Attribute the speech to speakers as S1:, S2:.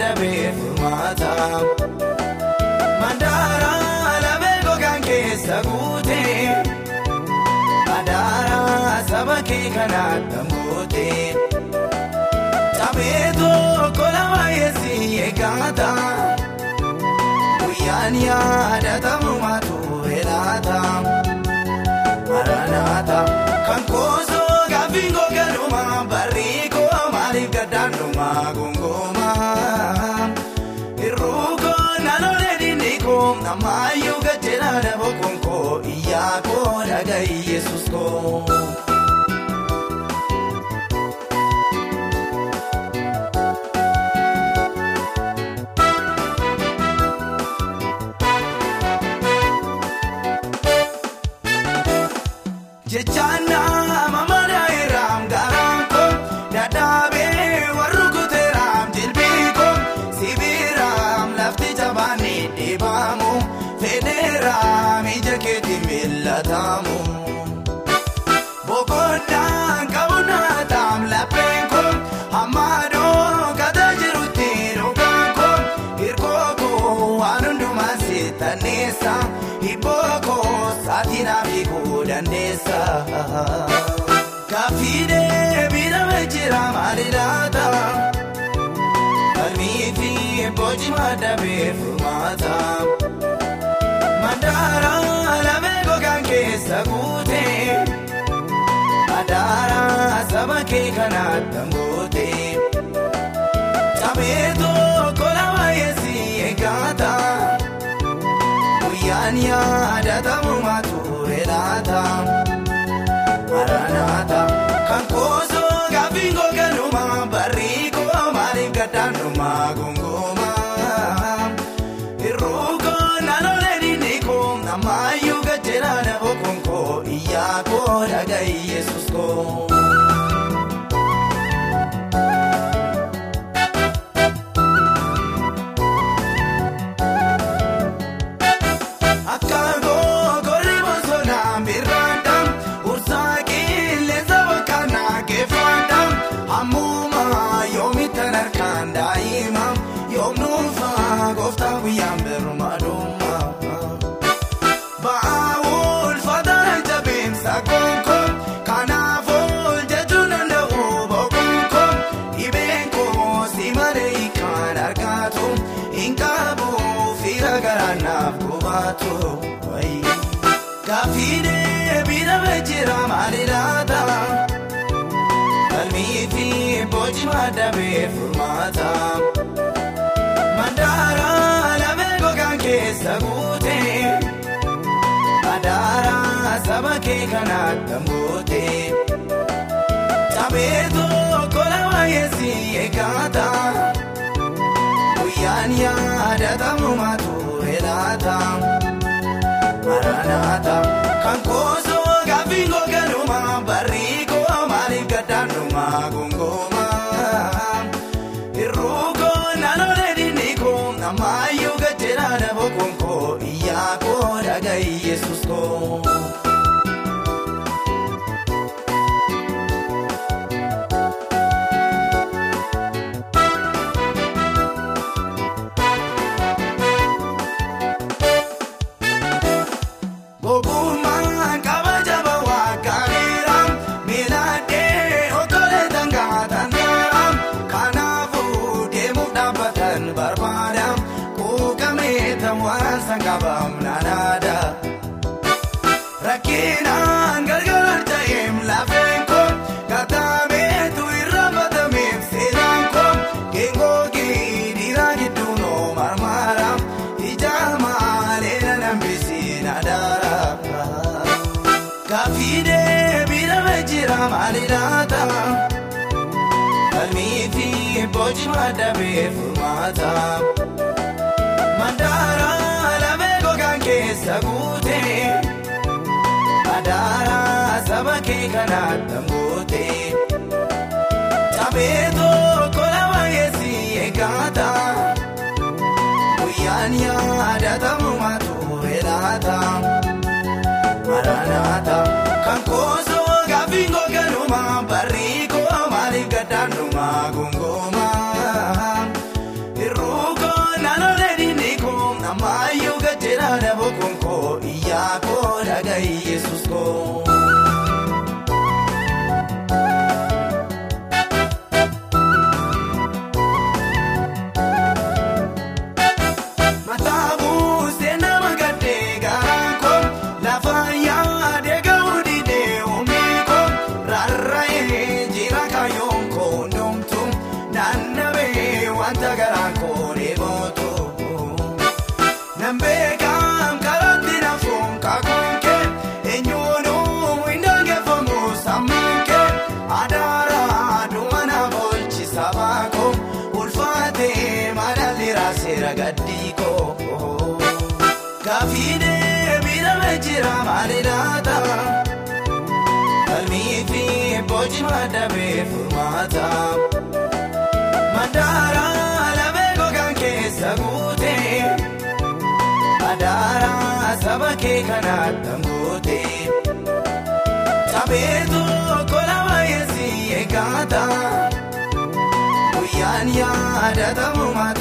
S1: dabee furmaata. Mandaara lamee gogaan keessa guutee Adaara saba kee kanaan tambootee Taphee tokko Kaafiidee miidhama jira maali laata? Falmii fi boojii madabee furmaata. Mandaara lamee gogaan keessa guutee. Adaara saba kee kanaan tambootee. Taphee tokko lama yeessi eeggata. Guyyaan yaadatamu mature laata. Dinniikoo ammayyuu gajjeera dhaboo konkoo iyyaa koo dhagahi yesus koo. Akka googorri bosonaa birraadhaan ursaa garaanaaf gubaatu. Kaafiidee miidhama jira maali laata? Falmii fi boojii madabee furmaata. Mandaara lamee gogaan keessa guutee. Adaara saba kee kanaan tambootee. Taphee qabaam naanaadha. Rakkinaan gargaar ta'eem lafeen koo kataameetu irra batameef seelaan koo geengoogi dhiiraa gidduun oo marmaara ija maalee na nambisiin adaara. Kaafiidee miidhama jira maali laata? Falmii fi boojii. Mandaara lamee gogaan keessa guutee. Adaara saba kee kanaan tambootee. Taphee tokko lama yeessi eeggata. Guyyaan yaadatamu mature laata. Maranaata koo. Raaseera gaddii koo. Gaafiidee miidhama jira maali laata? Falmii fi boci madabee furmaata. Mandaara lamee gogaan keessa guutee. Adaara saba kee kanaatti angoote Tabeetu kolama yeesii eeggata Guyyaan yaadatamu mataa.